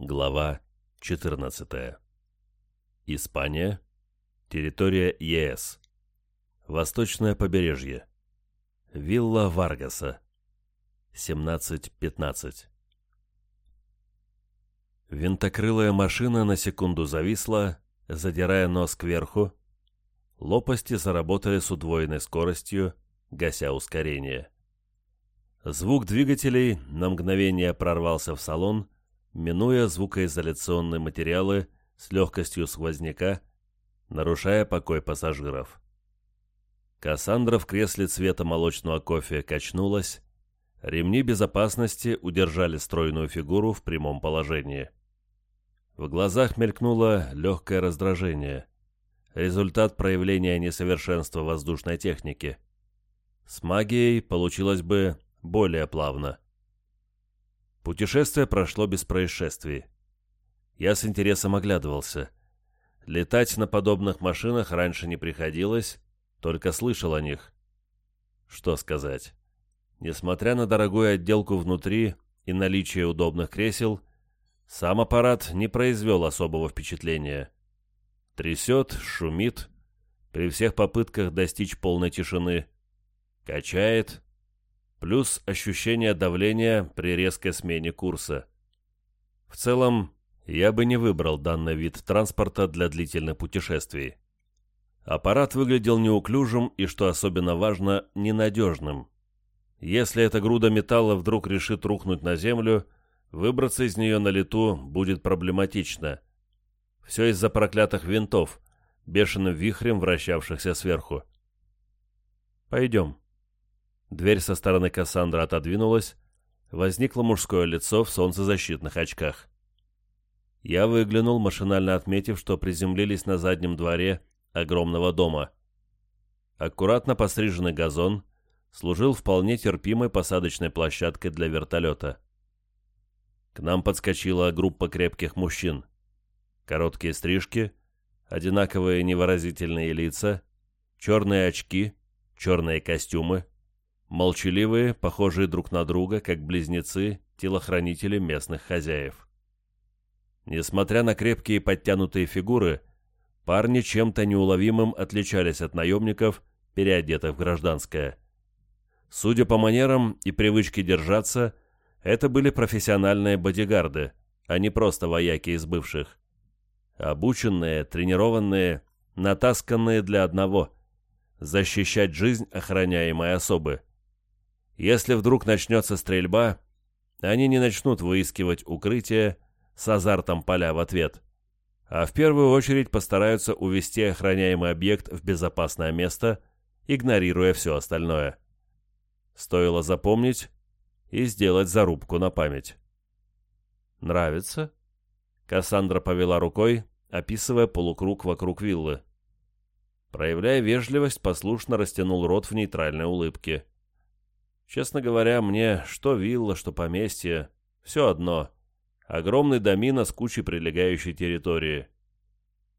Глава 14. Испания. Территория ЕС. Восточное побережье. Вилла Варгаса. 17.15. Винтокрылая машина на секунду зависла, задирая нос кверху. Лопасти заработали с удвоенной скоростью, гася ускорение. Звук двигателей на мгновение прорвался в салон, минуя звукоизоляционные материалы с легкостью сквозняка, нарушая покой пассажиров. Кассандра в кресле цвета молочного кофе качнулась, ремни безопасности удержали стройную фигуру в прямом положении. В глазах мелькнуло легкое раздражение. Результат проявления несовершенства воздушной техники. С магией получилось бы более плавно. Путешествие прошло без происшествий. Я с интересом оглядывался. Летать на подобных машинах раньше не приходилось, только слышал о них. Что сказать? Несмотря на дорогую отделку внутри и наличие удобных кресел, сам аппарат не произвел особого впечатления. Трясет, шумит, при всех попытках достичь полной тишины. Качает, плюс ощущение давления при резкой смене курса. В целом, я бы не выбрал данный вид транспорта для длительных путешествий. Аппарат выглядел неуклюжим и, что особенно важно, ненадежным. Если эта груда металла вдруг решит рухнуть на землю, выбраться из нее на лету будет проблематично. Все из-за проклятых винтов, бешеным вихрем вращавшихся сверху. «Пойдем», Дверь со стороны Кассандры отодвинулась, возникло мужское лицо в солнцезащитных очках. Я выглянул, машинально отметив, что приземлились на заднем дворе огромного дома. Аккуратно постриженный газон служил вполне терпимой посадочной площадкой для вертолета. К нам подскочила группа крепких мужчин. Короткие стрижки, одинаковые невыразительные лица, черные очки, черные костюмы — молчаливые, похожие друг на друга, как близнецы, телохранители местных хозяев. Несмотря на крепкие подтянутые фигуры, парни чем-то неуловимым отличались от наемников, переодетых в гражданское. Судя по манерам и привычке держаться, это были профессиональные бодигарды, а не просто вояки из бывших. Обученные, тренированные, натасканные для одного – защищать жизнь охраняемой особы – если вдруг начнется стрельба, они не начнут выискивать укрытие с азартом поля в ответ, а в первую очередь постараются увести охраняемый объект в безопасное место, игнорируя все остальное. Стоило запомнить и сделать зарубку на память. «Нравится?» Кассандра повела рукой, описывая полукруг вокруг виллы. Проявляя вежливость, послушно растянул рот в нейтральной улыбке. Честно говоря, мне что вилла, что поместье, все одно. Огромный домина с кучей прилегающей территории.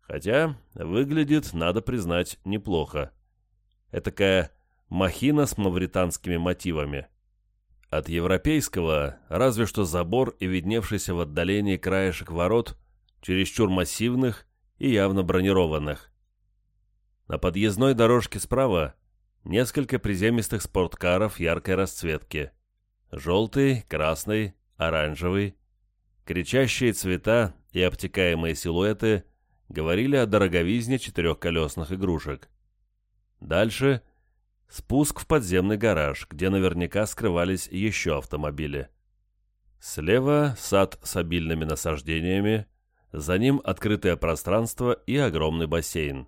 Хотя, выглядит, надо признать, неплохо. Этакая махина с мавританскими мотивами. От европейского разве что забор и видневшийся в отдалении краешек ворот, чересчур массивных и явно бронированных. На подъездной дорожке справа Несколько приземистых спорткаров яркой расцветки. Желтый, красный, оранжевый. Кричащие цвета и обтекаемые силуэты говорили о дороговизне четырехколесных игрушек. Дальше спуск в подземный гараж, где наверняка скрывались еще автомобили. Слева сад с обильными насаждениями, за ним открытое пространство и огромный бассейн.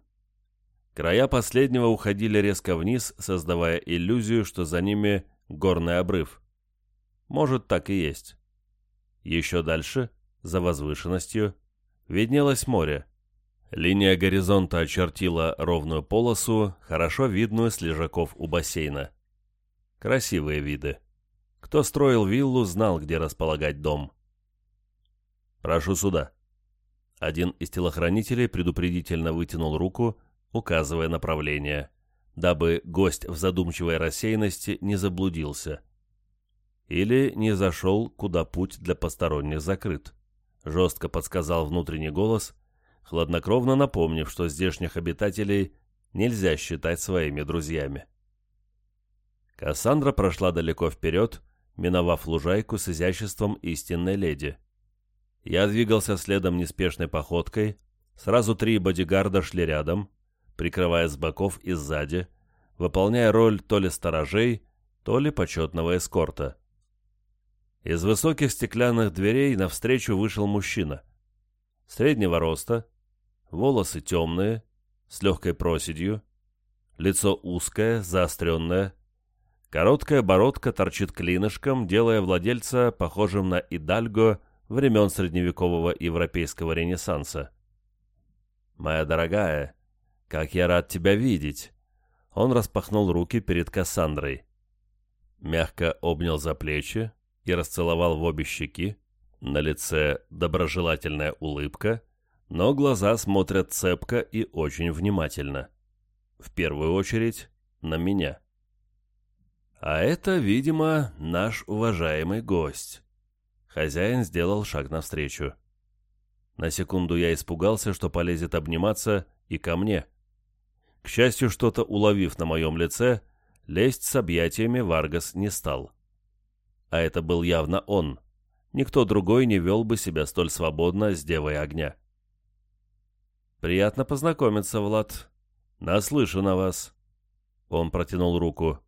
Края последнего уходили резко вниз, создавая иллюзию, что за ними горный обрыв. Может, так и есть. Еще дальше, за возвышенностью, виднелось море. Линия горизонта очертила ровную полосу, хорошо видную с лежаков у бассейна. Красивые виды. Кто строил виллу, знал, где располагать дом. «Прошу сюда». Один из телохранителей предупредительно вытянул руку, указывая направление, дабы гость в задумчивой рассеянности не заблудился. Или не зашел, куда путь для посторонних закрыт. — жестко подсказал внутренний голос, хладнокровно напомнив, что здешних обитателей нельзя считать своими друзьями. Кассандра прошла далеко вперед, миновав лужайку с изяществом истинной леди. Я двигался следом неспешной походкой, сразу три бодигарда шли рядом, прикрывая с боков и сзади, выполняя роль то ли сторожей, то ли почетного эскорта. Из высоких стеклянных дверей навстречу вышел мужчина. Среднего роста, волосы темные, с легкой проседью, лицо узкое, заостренное, короткая бородка торчит клинышком, делая владельца похожим на идальго времен средневекового европейского ренессанса. «Моя дорогая, как я рад тебя видеть!» Он распахнул руки перед Кассандрой. Мягко обнял за плечи и расцеловал в обе щеки. На лице доброжелательная улыбка, но глаза смотрят цепко и очень внимательно. В первую очередь на меня. А это, видимо, наш уважаемый гость. Хозяин сделал шаг навстречу. На секунду я испугался, что полезет обниматься и ко мне. К счастью, что-то уловив на моем лице, лезть с объятиями Варгас не стал. А это был явно он. Никто другой не вел бы себя столь свободно с Девой Огня. «Приятно познакомиться, Влад. Наслышан о вас». Он протянул руку.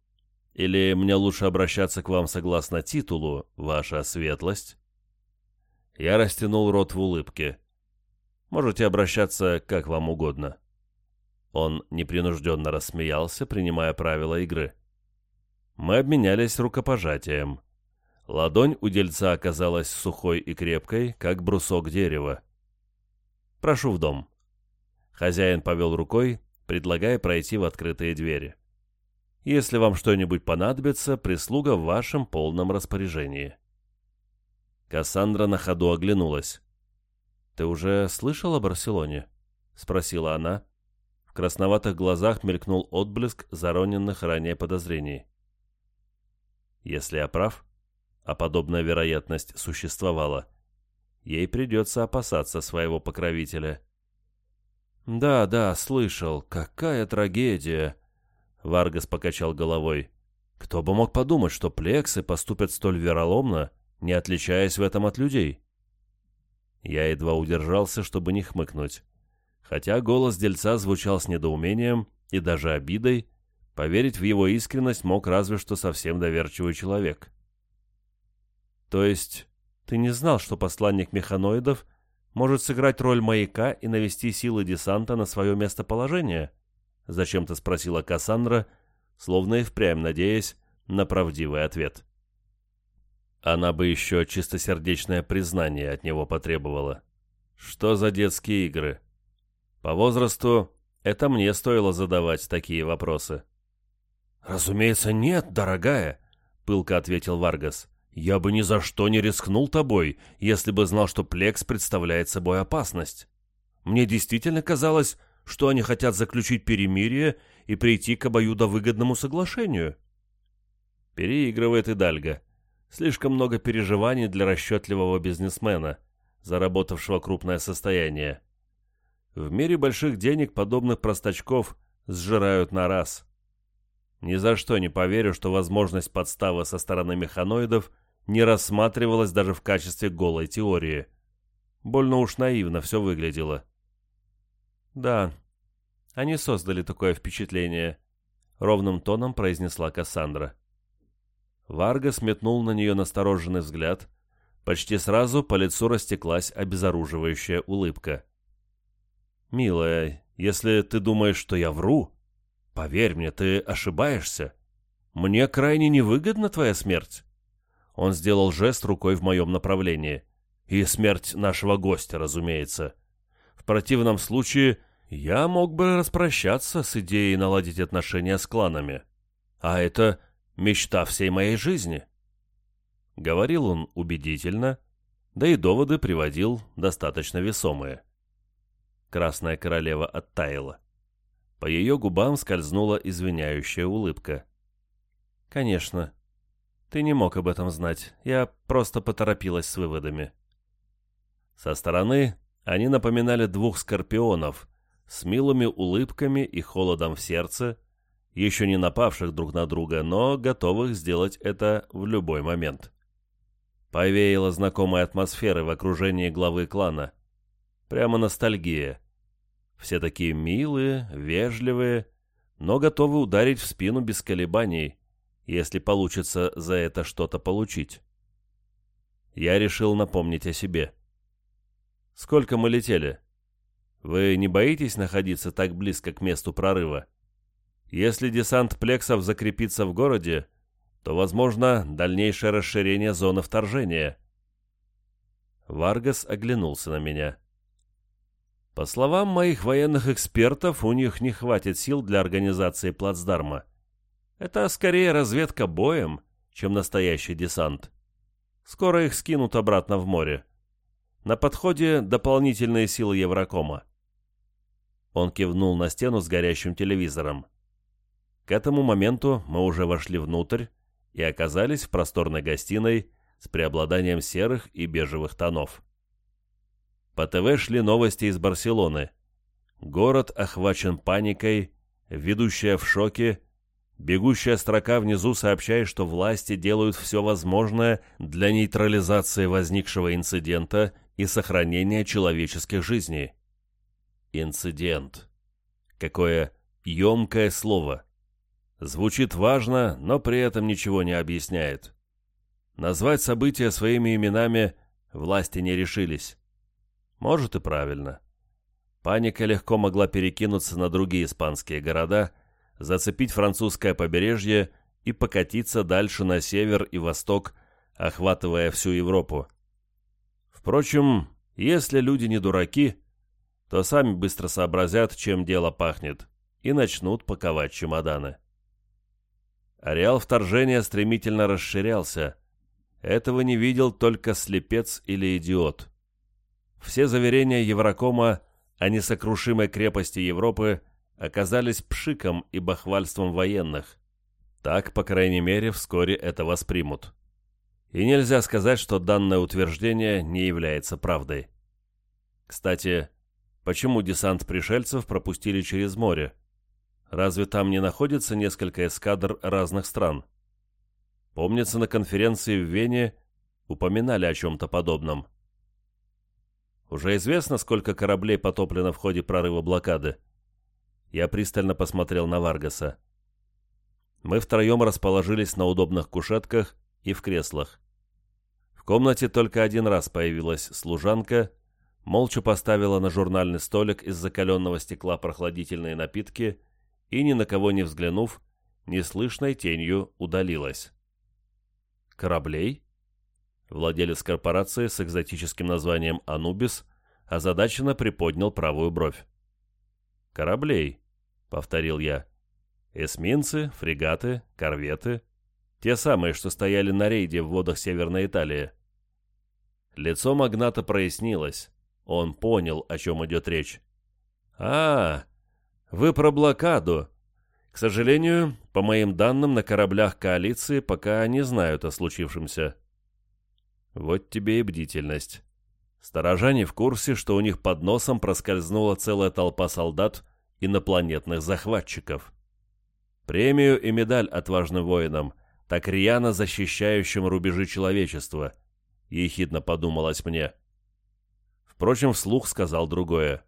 Или мне лучше обращаться к вам согласно титулу, ваша светлость?» Я растянул рот в улыбке. «Можете обращаться как вам угодно». Он непринужденно рассмеялся, принимая правила игры. Мы обменялись рукопожатием. Ладонь у дельца оказалась сухой и крепкой, как брусок дерева. «Прошу в дом». Хозяин повел рукой, предлагая пройти в открытые двери. Если вам что-нибудь понадобится, прислуга в вашем полном распоряжении». Кассандра на ходу оглянулась. «Ты уже слышал о Барселоне?» — спросила она. Красноватых глазах мелькнул отблеск зароненных ранее подозрений. Если я прав, а подобная вероятность существовала, ей придется опасаться своего покровителя. «Да, да, слышал. Какая трагедия!» Варгас покачал головой. Кто бы мог подумать, что плексы поступят столь вероломно, не отличаясь в этом от людей? Я едва удержался, чтобы не хмыкнуть. Хотя голос дельца звучал с недоумением и даже обидой, поверить в его искренность мог разве что совсем доверчивый человек. То есть ты не знал, что посланник механоидов может сыграть роль маяка и навести силы десанта на свое местоположение? —— зачем-то спросила Кассандра, словно и впрямь надеясь на правдивый ответ. Она бы еще чистосердечное признание от него потребовала. Что за детские игры? По возрасту это мне стоило задавать такие вопросы. «Разумеется, нет, дорогая», — пылко ответил Варгас. «Я бы ни за что не рискнул тобой, если бы знал, что Плекс представляет собой опасность. Мне действительно казалось, что они хотят заключить перемирие и прийти к обоюдовыгодному соглашению. Переигрывает и Дальга. Слишком много переживаний для расчетливого бизнесмена, заработавшего крупное состояние. В мире больших денег подобных простачков сжирают на раз. Ни за что не поверю, что возможность подставы со стороны механоидов не рассматривалась даже в качестве голой теории. Больно уж наивно все выглядело. «Да, они создали такое впечатление», — ровным тоном произнесла Кассандра. Варга сметнул на нее настороженный взгляд. Почти сразу по лицу растеклась обезоруживающая улыбка. «Милая, если ты думаешь, что я вру, поверь мне, ты ошибаешься. Мне крайне невыгодна твоя смерть». Он сделал жест рукой в моем направлении. «И смерть нашего гостя, разумеется. В противном случае я мог бы распрощаться с идеей наладить отношения с кланами. А это мечта всей моей жизни. Говорил он убедительно, да и доводы приводил достаточно весомые. Красная королева оттаяла. По ее губам скользнула извиняющая улыбка. «Конечно. Ты не мог об этом знать. Я просто поторопилась с выводами». Со стороны они напоминали двух скорпионов с милыми улыбками и холодом в сердце, еще не напавших друг на друга, но готовых сделать это в любой момент. Повеяло знакомой атмосферы в окружении главы клана. Прямо ностальгия. Все такие милые, вежливые, но готовы ударить в спину без колебаний, если получится за это что-то получить. Я решил напомнить о себе. «Сколько мы летели? Вы не боитесь находиться так близко к месту прорыва?» Если десант плексов закрепится в городе, то возможно дальнейшее расширение зоны вторжения. Варгас оглянулся на меня. По словам моих военных экспертов, у них не хватит сил для организации плацдарма. Это скорее разведка боем, чем настоящий десант. Скоро их скинут обратно в море. На подходе дополнительные силы Еврокома. Он кивнул на стену с горящим телевизором. К этому моменту мы уже вошли внутрь и оказались в просторной гостиной с преобладанием серых и бежевых тонов. По ТВ шли новости из Барселоны. Город охвачен паникой, ведущая в шоке, бегущая строка внизу сообщает, что власти делают все возможное для нейтрализации возникшего инцидента и сохранения человеческих жизней. Инцидент. Какое емкое слово. Звучит важно, но при этом ничего не объясняет. Назвать события своими именами власти не решились. Может и правильно. Паника легко могла перекинуться на другие испанские города, зацепить французское побережье и покатиться дальше на север и восток, охватывая всю Европу. Впрочем, если люди не дураки, то сами быстро сообразят, чем дело пахнет, и начнут паковать чемоданы. Ареал вторжения стремительно расширялся. Этого не видел только слепец или идиот. Все заверения Еврокома о несокрушимой крепости Европы оказались пшиком и бахвальством военных. Так, по крайней мере, вскоре это воспримут. И нельзя сказать, что данное утверждение не является правдой. Кстати, почему десант пришельцев пропустили через море? Разве там не находится несколько эскадр разных стран? Помнится, на конференции в Вене упоминали о чем-то подобном. Уже известно, сколько кораблей потоплено в ходе прорыва блокады. Я пристально посмотрел на Варгаса. Мы втроем расположились на удобных кушетках и в креслах. В комнате только один раз появилась служанка, молча поставила на журнальный столик из закаленного стекла прохладительные напитки — и, ни на кого не взглянув, неслышной тенью удалилась. «Кораблей?» Владелец корпорации с экзотическим названием «Анубис» озадаченно приподнял правую бровь. «Кораблей», — повторил я. «Эсминцы, фрегаты, корветы. Те самые, что стояли на рейде в водах Северной Италии». Лицо магната прояснилось. Он понял, о чем идет речь. «А, вы про блокаду. К сожалению, по моим данным, на кораблях коалиции пока не знают о случившемся. Вот тебе и бдительность. Сторожане в курсе, что у них под носом проскользнула целая толпа солдат инопланетных захватчиков. Премию и медаль отважным воинам, так рьяно защищающим рубежи человечества, ехидно подумалось мне. Впрочем, вслух сказал другое.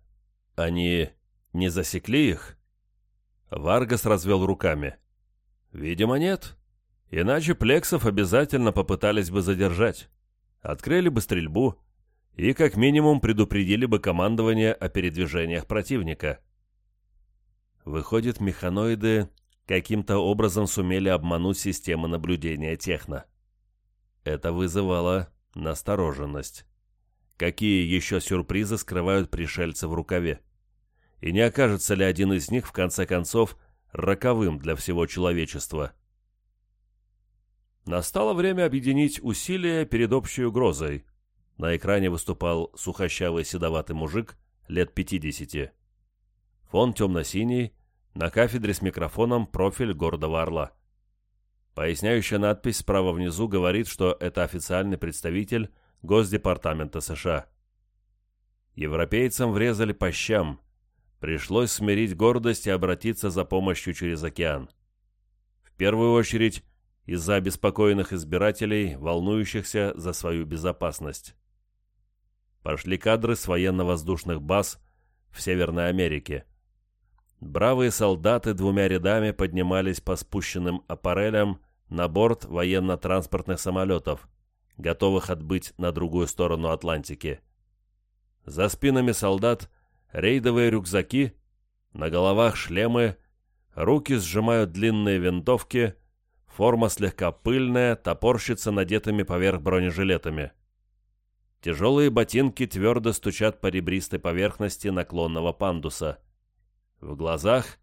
Они не засекли их? Варгас развел руками. Видимо, нет. Иначе плексов обязательно попытались бы задержать. Открыли бы стрельбу и как минимум предупредили бы командование о передвижениях противника. Выходит, механоиды каким-то образом сумели обмануть систему наблюдения техно. Это вызывало настороженность. Какие еще сюрпризы скрывают пришельцы в рукаве? и не окажется ли один из них, в конце концов, роковым для всего человечества. Настало время объединить усилия перед общей угрозой. На экране выступал сухощавый седоватый мужик лет 50. Фон темно-синий, на кафедре с микрофоном профиль гордого орла. Поясняющая надпись справа внизу говорит, что это официальный представитель Госдепартамента США. Европейцам врезали по щам. Пришлось смирить гордость и обратиться за помощью через океан. В первую очередь из-за обеспокоенных избирателей, волнующихся за свою безопасность. Пошли кадры с военно-воздушных баз в Северной Америке. Бравые солдаты двумя рядами поднимались по спущенным аппарелям на борт военно-транспортных самолетов, готовых отбыть на другую сторону Атлантики. За спинами солдат рейдовые рюкзаки, на головах шлемы, руки сжимают длинные винтовки, форма слегка пыльная, топорщится надетыми поверх бронежилетами. Тяжелые ботинки твердо стучат по ребристой поверхности наклонного пандуса. В глазах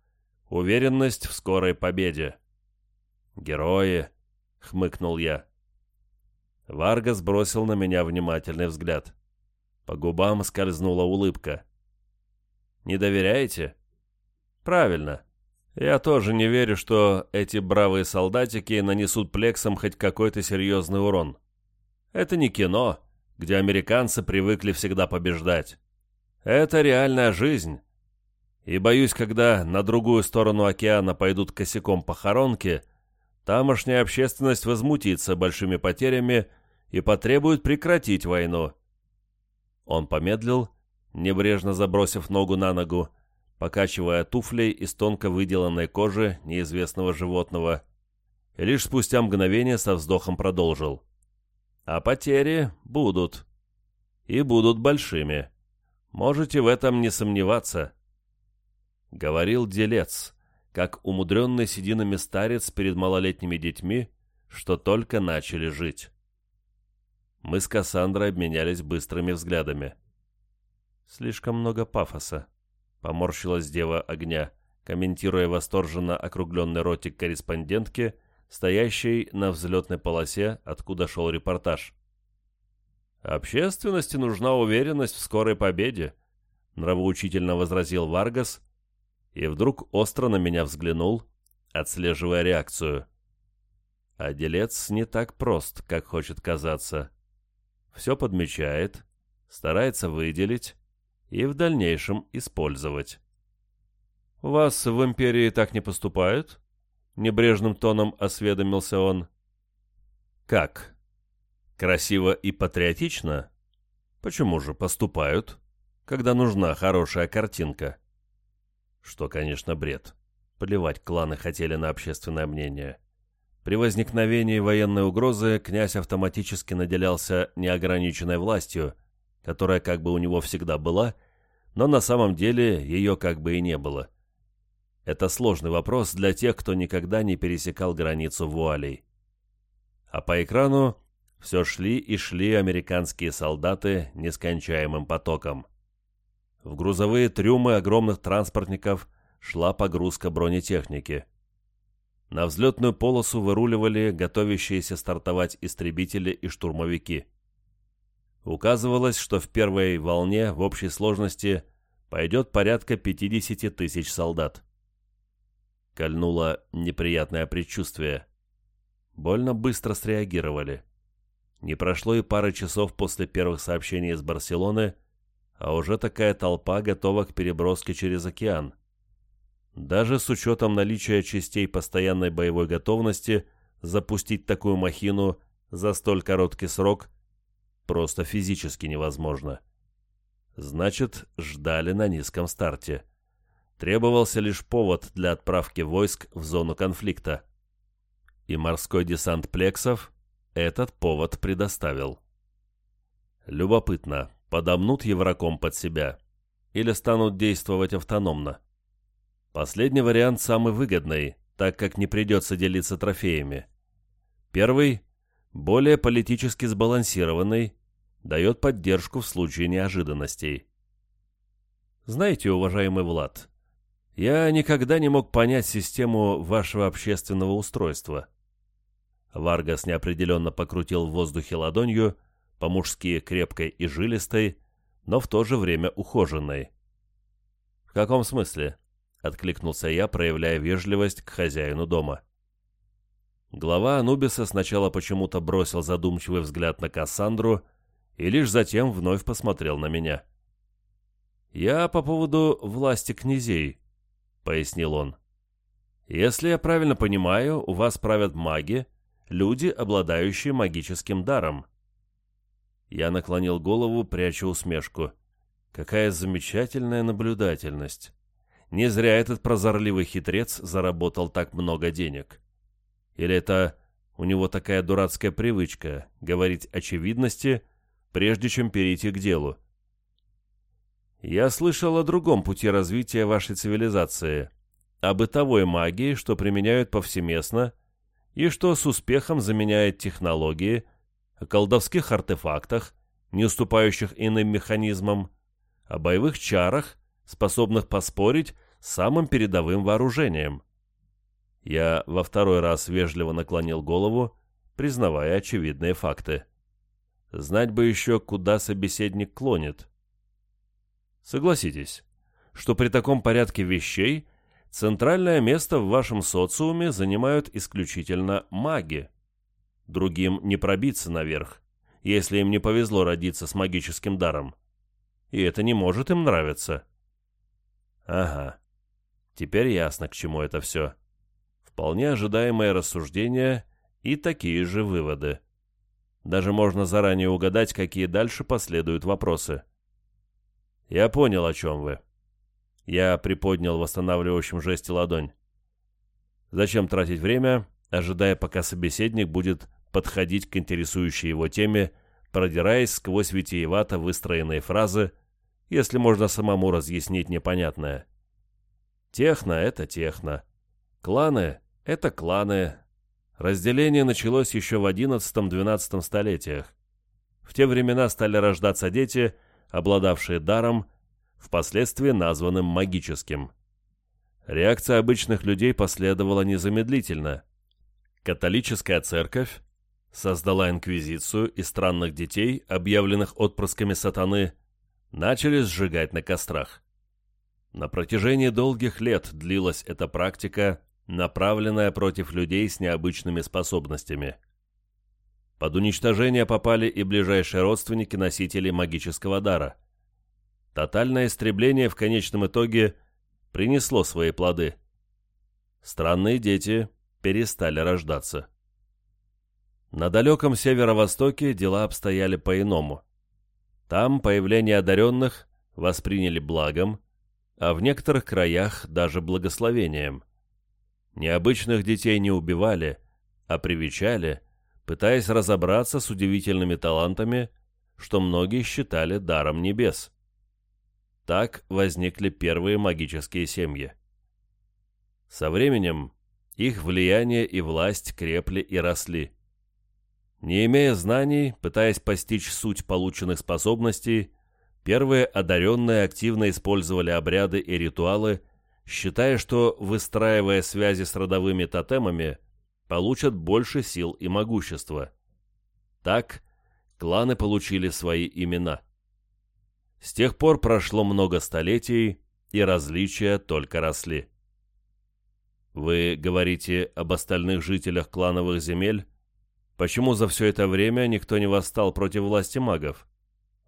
уверенность в скорой победе. «Герои!» — хмыкнул я. Варга сбросил на меня внимательный взгляд. По губам скользнула улыбка. «Не доверяете?» «Правильно. Я тоже не верю, что эти бравые солдатики нанесут плексам хоть какой-то серьезный урон. Это не кино, где американцы привыкли всегда побеждать. Это реальная жизнь. И боюсь, когда на другую сторону океана пойдут косяком похоронки, тамошняя общественность возмутится большими потерями и потребует прекратить войну. Он помедлил, небрежно забросив ногу на ногу, покачивая туфлей из тонко выделанной кожи неизвестного животного, и лишь спустя мгновение со вздохом продолжил. «А потери будут. И будут большими. Можете в этом не сомневаться». Говорил делец, как умудренный сединами старец перед малолетними детьми, что только начали жить. Мы с Кассандрой обменялись быстрыми взглядами. «Слишком много пафоса», — поморщилась дева огня, комментируя восторженно округленный ротик корреспондентки, стоящей на взлетной полосе, откуда шел репортаж. «Общественности нужна уверенность в скорой победе», — нравоучительно возразил Варгас, и вдруг остро на меня взглянул, отслеживая реакцию. А делец не так прост, как хочет казаться все подмечает, старается выделить и в дальнейшем использовать. «У вас в империи так не поступают?» — небрежным тоном осведомился он. «Как? Красиво и патриотично? Почему же поступают, когда нужна хорошая картинка?» Что, конечно, бред. Плевать кланы хотели на общественное мнение. При возникновении военной угрозы князь автоматически наделялся неограниченной властью, которая как бы у него всегда была, но на самом деле ее как бы и не было. Это сложный вопрос для тех, кто никогда не пересекал границу вуалей. А по экрану все шли и шли американские солдаты нескончаемым потоком. В грузовые трюмы огромных транспортников шла погрузка бронетехники – на взлетную полосу выруливали готовящиеся стартовать истребители и штурмовики. Указывалось, что в первой волне в общей сложности пойдет порядка 50 тысяч солдат. Кольнуло неприятное предчувствие. Больно быстро среагировали. Не прошло и пары часов после первых сообщений из Барселоны, а уже такая толпа готова к переброске через океан. Даже с учетом наличия частей постоянной боевой готовности, запустить такую махину за столь короткий срок просто физически невозможно. Значит, ждали на низком старте. Требовался лишь повод для отправки войск в зону конфликта. И морской десант Плексов этот повод предоставил. Любопытно, подомнут Евроком под себя или станут действовать автономно? Последний вариант самый выгодный, так как не придется делиться трофеями. Первый, более политически сбалансированный, дает поддержку в случае неожиданностей. Знаете, уважаемый Влад, я никогда не мог понять систему вашего общественного устройства. Варгас неопределенно покрутил в воздухе ладонью, по-мужски крепкой и жилистой, но в то же время ухоженной. В каком смысле? — откликнулся я, проявляя вежливость к хозяину дома. Глава Анубиса сначала почему-то бросил задумчивый взгляд на Кассандру и лишь затем вновь посмотрел на меня. «Я по поводу власти князей», — пояснил он. «Если я правильно понимаю, у вас правят маги, люди, обладающие магическим даром». Я наклонил голову, пряча усмешку. Какая замечательная наблюдательность. Не зря этот прозорливый хитрец заработал так много денег. Или это у него такая дурацкая привычка говорить очевидности, прежде чем перейти к делу. Я слышал о другом пути развития вашей цивилизации, о бытовой магии, что применяют повсеместно и что с успехом заменяет технологии, о колдовских артефактах, не уступающих иным механизмам, о боевых чарах, способных поспорить с самым передовым вооружением. Я во второй раз вежливо наклонил голову, признавая очевидные факты. Знать бы еще, куда собеседник клонит. Согласитесь, что при таком порядке вещей центральное место в вашем социуме занимают исключительно маги. Другим не пробиться наверх, если им не повезло родиться с магическим даром. И это не может им нравиться. Ага, теперь ясно, к чему это все вполне ожидаемое рассуждение и такие же выводы. Даже можно заранее угадать, какие дальше последуют вопросы. «Я понял, о чем вы». Я приподнял в восстанавливающем жесте ладонь. Зачем тратить время, ожидая, пока собеседник будет подходить к интересующей его теме, продираясь сквозь витиевато выстроенные фразы, если можно самому разъяснить непонятное. Техно — это техно. Кланы — это кланы. Разделение началось еще в XI-XII столетиях. В те времена стали рождаться дети, обладавшие даром, впоследствии названным магическим. Реакция обычных людей последовала незамедлительно. Католическая церковь создала инквизицию и странных детей, объявленных отпрысками сатаны, начали сжигать на кострах. На протяжении долгих лет длилась эта практика, направленная против людей с необычными способностями. Под уничтожение попали и ближайшие родственники носителей магического дара. Тотальное истребление в конечном итоге принесло свои плоды. Странные дети перестали рождаться. На далеком северо-востоке дела обстояли по-иному. Там появление одаренных восприняли благом, а в некоторых краях даже благословением – Необычных детей не убивали, а привечали, пытаясь разобраться с удивительными талантами, что многие считали даром небес. Так возникли первые магические семьи. Со временем их влияние и власть крепли и росли. Не имея знаний, пытаясь постичь суть полученных способностей, первые одаренные активно использовали обряды и ритуалы считая, что, выстраивая связи с родовыми тотемами, получат больше сил и могущества. Так кланы получили свои имена. С тех пор прошло много столетий, и различия только росли. Вы говорите об остальных жителях клановых земель? Почему за все это время никто не восстал против власти магов?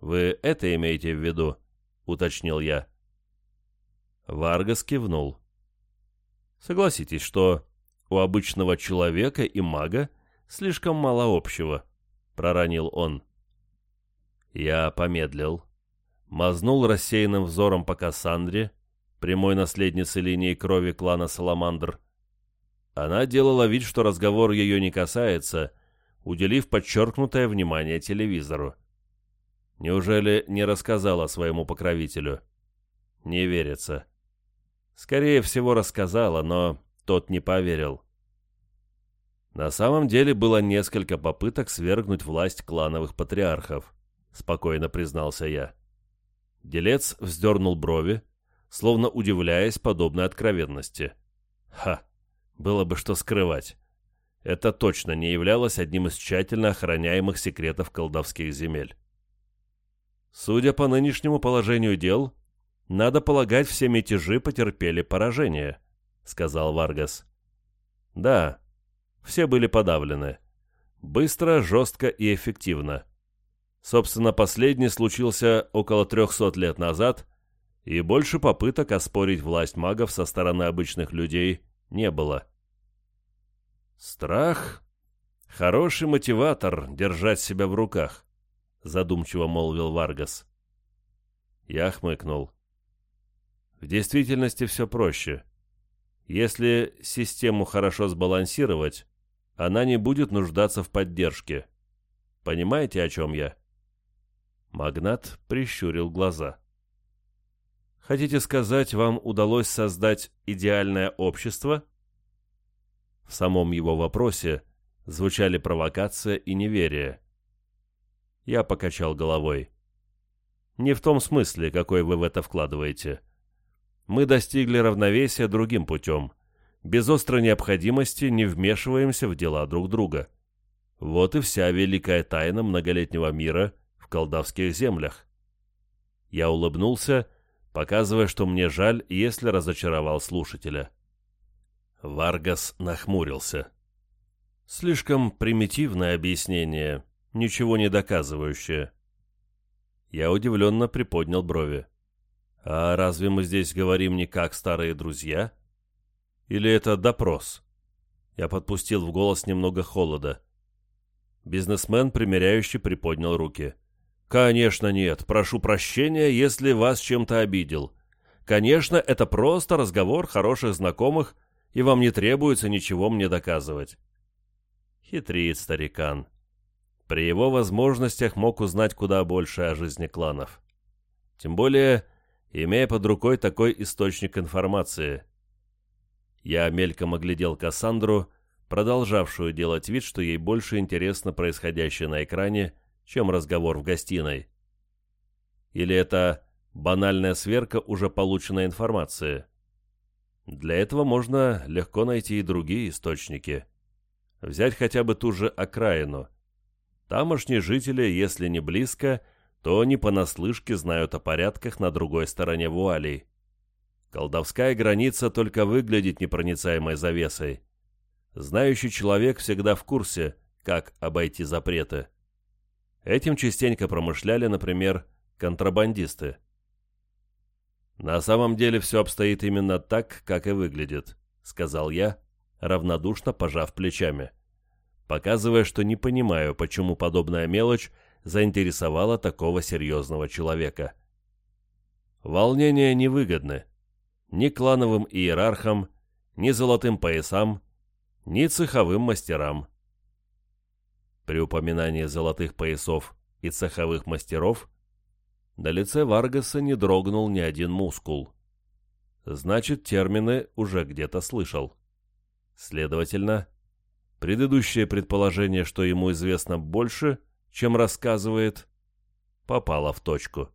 Вы это имеете в виду? Уточнил я. Варгас кивнул. Согласитесь, что у обычного человека и мага слишком мало общего, проронил он. Я помедлил, мазнул рассеянным взором по Кассандре, прямой наследнице линии крови клана Саламандр. Она делала вид, что разговор ее не касается, уделив подчеркнутое внимание телевизору. Неужели не рассказала своему покровителю? Не верится. Скорее всего, рассказала, но тот не поверил. На самом деле было несколько попыток свергнуть власть клановых патриархов, спокойно признался я. Делец вздернул брови, словно удивляясь подобной откровенности. Ха, было бы что скрывать. Это точно не являлось одним из тщательно охраняемых секретов колдовских земель. Судя по нынешнему положению дел, надо полагать, все мятежи потерпели поражение», — сказал Варгас. «Да, все были подавлены. Быстро, жестко и эффективно. Собственно, последний случился около трехсот лет назад И больше попыток оспорить власть магов со стороны обычных людей не было. Страх — хороший мотиватор держать себя в руках, задумчиво молвил Варгас. Я хмыкнул. В действительности все проще. Если систему хорошо сбалансировать, она не будет нуждаться в поддержке. Понимаете, о чем я? Магнат прищурил глаза. Хотите сказать, вам удалось создать идеальное общество? В самом его вопросе звучали провокация и неверие. Я покачал головой. Не в том смысле, какой вы в это вкладываете. Мы достигли равновесия другим путем. Без острой необходимости не вмешиваемся в дела друг друга. Вот и вся великая тайна многолетнего мира в колдовских землях. Я улыбнулся, показывая, что мне жаль, если разочаровал слушателя. Варгас нахмурился. Слишком примитивное объяснение, ничего не доказывающее. Я удивленно приподнял брови. «А разве мы здесь говорим не как старые друзья? Или это допрос?» Я подпустил в голос немного холода. Бизнесмен, примиряющий, приподнял руки. «Конечно нет. Прошу прощения, если вас чем-то обидел. Конечно, это просто разговор хороших знакомых, и вам не требуется ничего мне доказывать». Хитрит старикан. При его возможностях мог узнать куда больше о жизни кланов. Тем более, имея под рукой такой источник информации. Я мельком оглядел Кассандру, продолжавшую делать вид, что ей больше интересно происходящее на экране, чем разговор в гостиной. Или это банальная сверка уже полученной информации? Для этого можно легко найти и другие источники. Взять хотя бы ту же окраину. Тамошние жители, если не близко, то не понаслышке знают о порядках на другой стороне вуалей. Колдовская граница только выглядит непроницаемой завесой. Знающий человек всегда в курсе, как обойти запреты. Этим частенько промышляли, например, контрабандисты. «На самом деле все обстоит именно так, как и выглядит», — сказал я, равнодушно пожав плечами, показывая, что не понимаю, почему подобная мелочь заинтересовала такого серьезного человека. Волнения невыгодны ни клановым иерархам, ни золотым поясам, ни цеховым мастерам. При упоминании золотых поясов и цеховых мастеров на лице Варгаса не дрогнул ни один мускул. Значит, термины уже где-то слышал. Следовательно, предыдущее предположение, что ему известно больше, чем рассказывает, попало в точку.